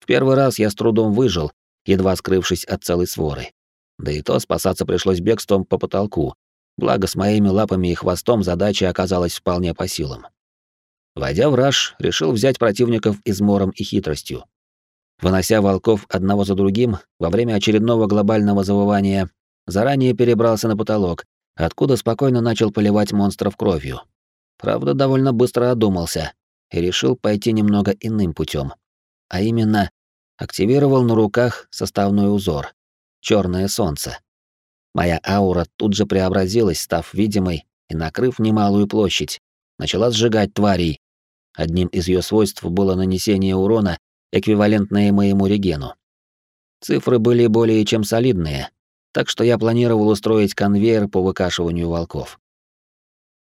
В первый раз я с трудом выжил, едва скрывшись от целой своры. Да и то спасаться пришлось бегством по потолку, Благо, с моими лапами и хвостом задача оказалась вполне по силам. Войдя в раж, решил взять противников измором и хитростью. Вынося волков одного за другим, во время очередного глобального завывания, заранее перебрался на потолок, откуда спокойно начал поливать монстров кровью. Правда, довольно быстро одумался и решил пойти немного иным путем, А именно, активировал на руках составной узор — черное солнце. Моя аура тут же преобразилась, став видимой и накрыв немалую площадь. Начала сжигать тварей. Одним из ее свойств было нанесение урона, эквивалентное моему регену. Цифры были более чем солидные, так что я планировал устроить конвейер по выкашиванию волков.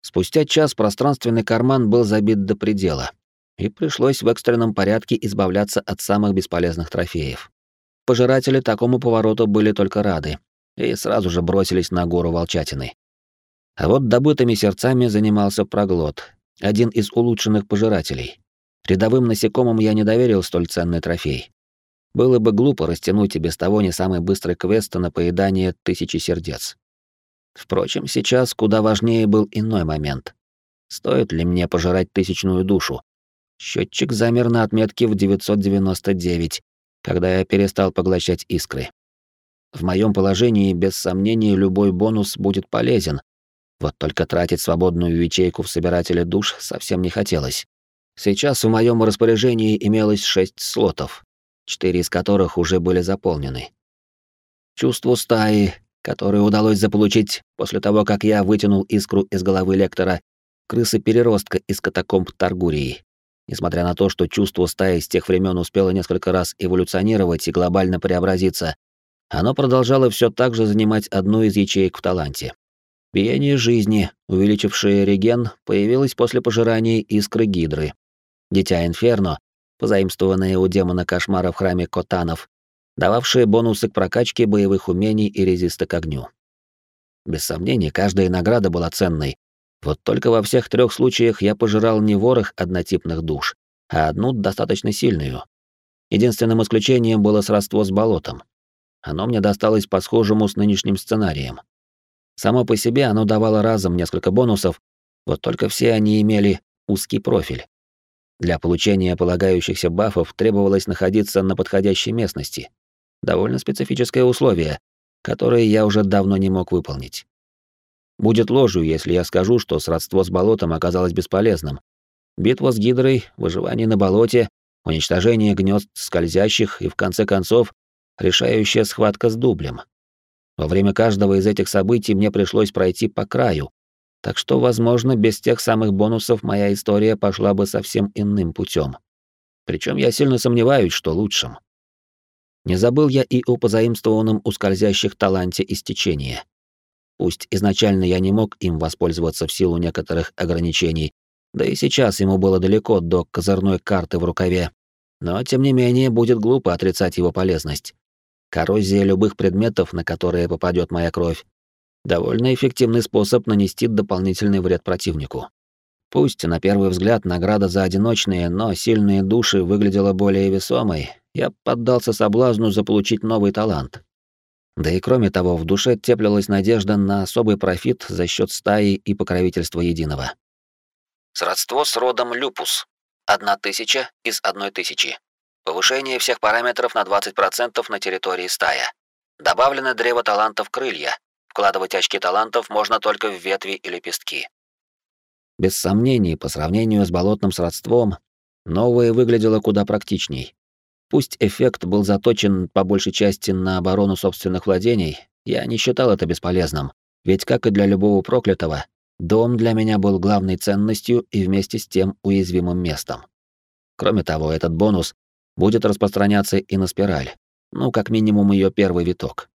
Спустя час пространственный карман был забит до предела, и пришлось в экстренном порядке избавляться от самых бесполезных трофеев. Пожиратели такому повороту были только рады, и сразу же бросились на гору волчатины. А вот добытыми сердцами занимался проглот, один из улучшенных пожирателей. Рядовым насекомым я не доверил столь ценный трофей. Было бы глупо растянуть и без того не самый быстрый квест на поедание тысячи сердец. Впрочем, сейчас куда важнее был иной момент. Стоит ли мне пожирать тысячную душу? Счетчик замер на отметке в 999, когда я перестал поглощать искры. В моем положении, без сомнения, любой бонус будет полезен. Вот только тратить свободную ячейку в собирателе душ совсем не хотелось. Сейчас в моем распоряжении имелось шесть слотов, четыре из которых уже были заполнены. Чувство стаи, которое удалось заполучить после того, как я вытянул искру из головы лектора, крысы-переростка из катакомб Таргурии. Несмотря на то, что чувство стаи с тех времен успело несколько раз эволюционировать и глобально преобразиться, оно продолжало все так же занимать одну из ячеек в таланте. Биение жизни, увеличившее реген, появилось после пожирания искры Гидры. Дитя Инферно, позаимствованное у демона кошмара в храме Котанов, дававшее бонусы к прокачке боевых умений и резиста к огню. Без сомнения, каждая награда была ценной. Вот только во всех трех случаях я пожирал не ворох однотипных душ, а одну достаточно сильную. Единственным исключением было сродство с болотом. Оно мне досталось по схожему с нынешним сценарием. Само по себе оно давало разом несколько бонусов, вот только все они имели узкий профиль. Для получения полагающихся бафов требовалось находиться на подходящей местности. Довольно специфическое условие, которое я уже давно не мог выполнить. Будет ложью, если я скажу, что сродство с болотом оказалось бесполезным. Битва с Гидрой, выживание на болоте, уничтожение гнезд скользящих и, в конце концов, решающая схватка с дублем. Во время каждого из этих событий мне пришлось пройти по краю, так что, возможно, без тех самых бонусов моя история пошла бы совсем иным путем. Причем я сильно сомневаюсь, что лучшим. Не забыл я и о позаимствованном у скользящих таланте истечения. Пусть изначально я не мог им воспользоваться в силу некоторых ограничений, да и сейчас ему было далеко до козырной карты в рукаве, но тем не менее будет глупо отрицать его полезность. Коррозия любых предметов, на которые попадет моя кровь, довольно эффективный способ нанести дополнительный вред противнику. Пусть на первый взгляд награда за одиночные, но сильные души выглядела более весомой, я поддался соблазну заполучить новый талант. Да и кроме того, в душе теплилась надежда на особый профит за счет стаи и покровительства единого. Сродство с родом Люпус. Одна тысяча из одной тысячи. Повышение всех параметров на 20% на территории стая. Добавлено древо талантов крылья. Вкладывать очки талантов можно только в ветви и лепестки. Без сомнений, по сравнению с болотным сродством, новое выглядело куда практичней. Пусть эффект был заточен по большей части на оборону собственных владений, я не считал это бесполезным, ведь, как и для любого проклятого, дом для меня был главной ценностью и вместе с тем уязвимым местом. Кроме того, этот бонус будет распространяться и на спираль, ну, как минимум ее первый виток.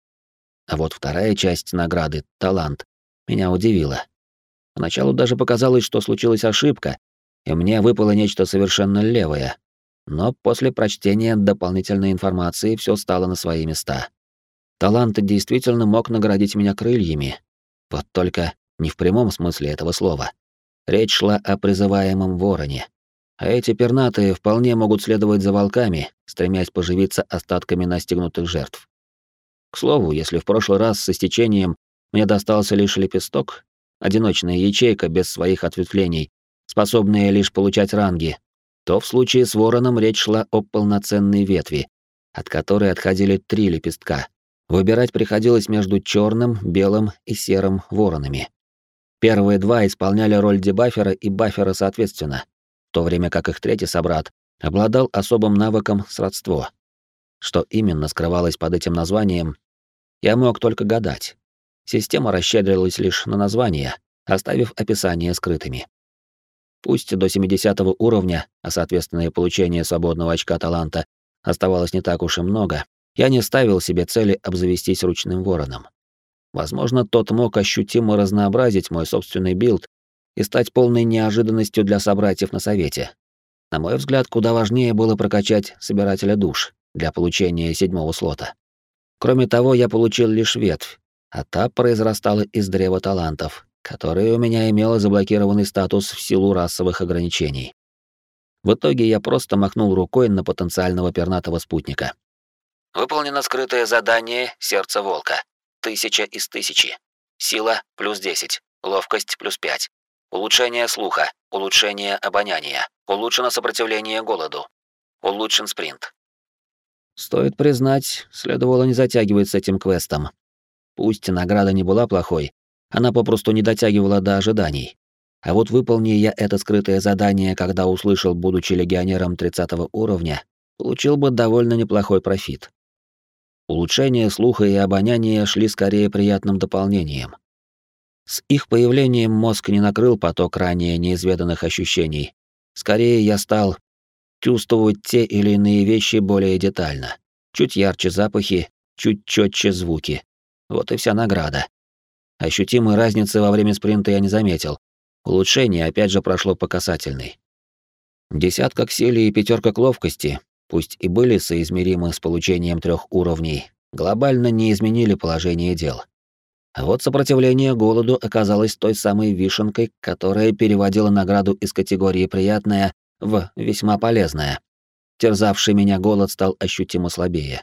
А вот вторая часть награды, талант, меня удивила. Поначалу даже показалось, что случилась ошибка, и мне выпало нечто совершенно левое, но после прочтения дополнительной информации все стало на свои места. Талант действительно мог наградить меня крыльями. Вот только не в прямом смысле этого слова. Речь шла о призываемом вороне. А эти пернатые вполне могут следовать за волками, стремясь поживиться остатками настигнутых жертв. К слову, если в прошлый раз с истечением мне достался лишь лепесток, одиночная ячейка без своих ответвлений, способная лишь получать ранги, то в случае с вороном речь шла о полноценной ветви, от которой отходили три лепестка. Выбирать приходилось между черным, белым и серым воронами. Первые два исполняли роль дебафера и бафера соответственно, то время как их третий собрат обладал особым навыком сродство. Что именно скрывалось под этим названием, я мог только гадать. Система расщедрилась лишь на названия, оставив описание скрытыми. Пусть до 70 уровня, а соответственно и получение свободного очка таланта, оставалось не так уж и много, я не ставил себе цели обзавестись ручным вороном. Возможно, тот мог ощутимо разнообразить мой собственный билд и стать полной неожиданностью для собратьев на совете. На мой взгляд, куда важнее было прокачать собирателя душ для получения седьмого слота. Кроме того, я получил лишь ветвь, а та произрастала из древа талантов, которое у меня имело заблокированный статус в силу расовых ограничений. В итоге я просто махнул рукой на потенциального пернатого спутника. Выполнено скрытое задание «Сердце волка». Тысяча из тысячи. Сила — плюс 10. Ловкость — плюс 5. Улучшение слуха. Улучшение обоняния. Улучшено сопротивление голоду. Улучшен спринт. Стоит признать, следовало не затягивать с этим квестом. Пусть награда не была плохой, она попросту не дотягивала до ожиданий. А вот выполни я это скрытое задание, когда услышал, будучи легионером 30 уровня, получил бы довольно неплохой профит. Улучшение слуха и обоняния шли скорее приятным дополнением. С их появлением мозг не накрыл поток ранее неизведанных ощущений. Скорее я стал чувствовать те или иные вещи более детально. Чуть ярче запахи, чуть четче звуки. Вот и вся награда. Ощутимой разницы во время спринта я не заметил. Улучшение опять же прошло по касательной. Десятка к силе и пятерка к ловкости, пусть и были соизмеримы с получением трех уровней, глобально не изменили положение дел. А вот сопротивление голоду оказалось той самой вишенкой, которая переводила награду из категории «приятная» в «весьма полезная». Терзавший меня голод стал ощутимо слабее.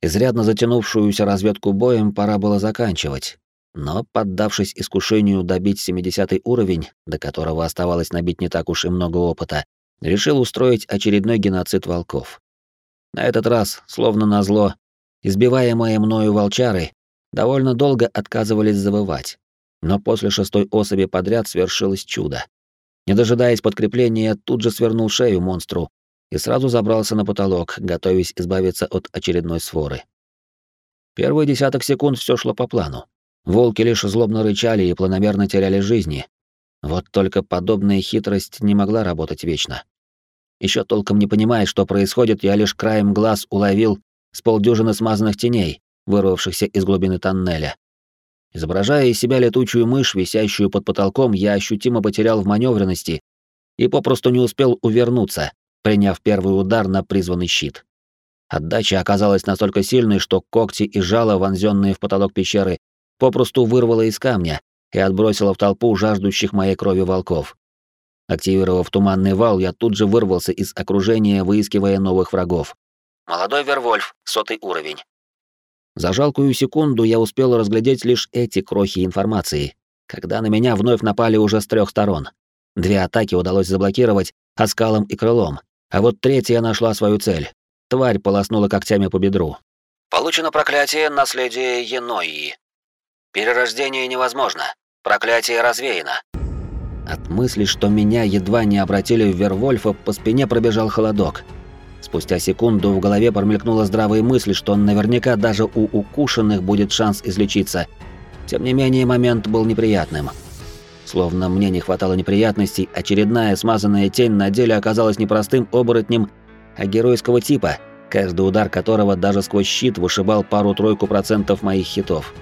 Изрядно затянувшуюся разведку боем пора было заканчивать, но, поддавшись искушению добить 70 уровень, до которого оставалось набить не так уж и много опыта, решил устроить очередной геноцид волков. На этот раз, словно назло, избиваемые мною волчары довольно долго отказывались завывать. Но после шестой особи подряд свершилось чудо. Не дожидаясь подкрепления, тут же свернул шею монстру и сразу забрался на потолок, готовясь избавиться от очередной своры. Первые десяток секунд все шло по плану. Волки лишь злобно рычали и планомерно теряли жизни. Вот только подобная хитрость не могла работать вечно. Еще толком не понимая, что происходит, я лишь краем глаз уловил с полдюжины смазанных теней, вырвавшихся из глубины тоннеля. Изображая из себя летучую мышь, висящую под потолком, я ощутимо потерял в маневренности и попросту не успел увернуться, приняв первый удар на призванный щит. Отдача оказалась настолько сильной, что когти и жало, вонзенные в потолок пещеры, попросту вырвало из камня и отбросило в толпу жаждущих моей крови волков. Активировав туманный вал, я тут же вырвался из окружения, выискивая новых врагов. Молодой Вервольф, сотый уровень. За жалкую секунду я успел разглядеть лишь эти крохи информации, когда на меня вновь напали уже с трех сторон. Две атаки удалось заблокировать оскалом и крылом, а вот третья нашла свою цель. Тварь полоснула когтями по бедру. Получено проклятие наследия Еноии. Перерождение невозможно. Проклятие развеяно. От мысли, что меня едва не обратили в Вервольфа, по спине пробежал холодок. Спустя секунду в голове промелькнула здравая мысль, что наверняка даже у укушенных будет шанс излечиться. Тем не менее, момент был неприятным. Словно мне не хватало неприятностей, очередная смазанная тень на деле оказалась не простым оборотнем, а геройского типа, каждый удар которого даже сквозь щит вышибал пару-тройку процентов моих хитов.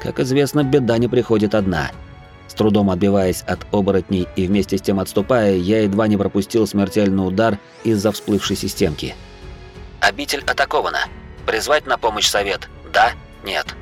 Как известно, беда не приходит одна — с трудом отбиваясь от оборотней и вместе с тем отступая, я едва не пропустил смертельный удар из-за всплывшей системки. «Обитель атакована. Призвать на помощь совет? Да? Нет?»